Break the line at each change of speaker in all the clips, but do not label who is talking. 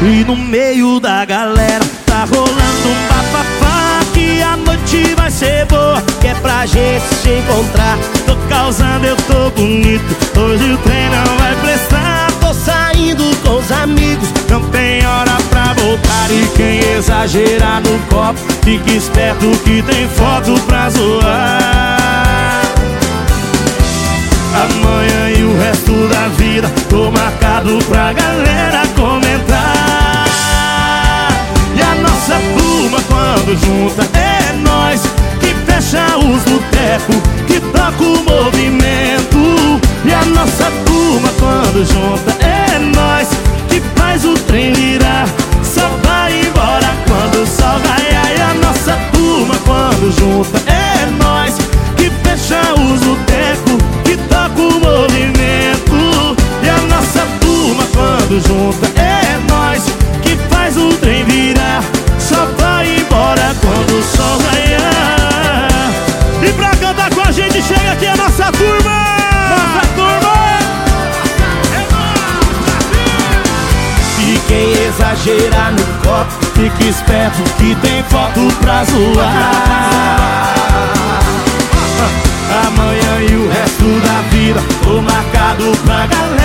E no meio da galera tá rolando um bafafá Que a noite vai ser boa, que é pra gente se encontrar. Tô causando, eu tô bonito, hoje o trem não vai prestar. Tô saindo com os amigos, não tem hora pra voltar. E quem exagerar no copo, fique esperto que tem foto pra zoar. Amanhã e o resto da vida, tô marcado pra galera quando junta é nós que fecha os botecos, que toca o movimento. E a nossa turma quando junta é nós que faz o trem virar. Só vai embora quando o sol raiar. E a nossa turma quando junta é nós que fecha os botecos, que toca o movimento. E a nossa turma quando junta é nossa turma Nossa turma! E quem exagerar no copo Fique esperto que tem foto pra zoar. Amanhã e o resto da vida Tô marcado pra galera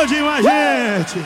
Valeu demais, gente!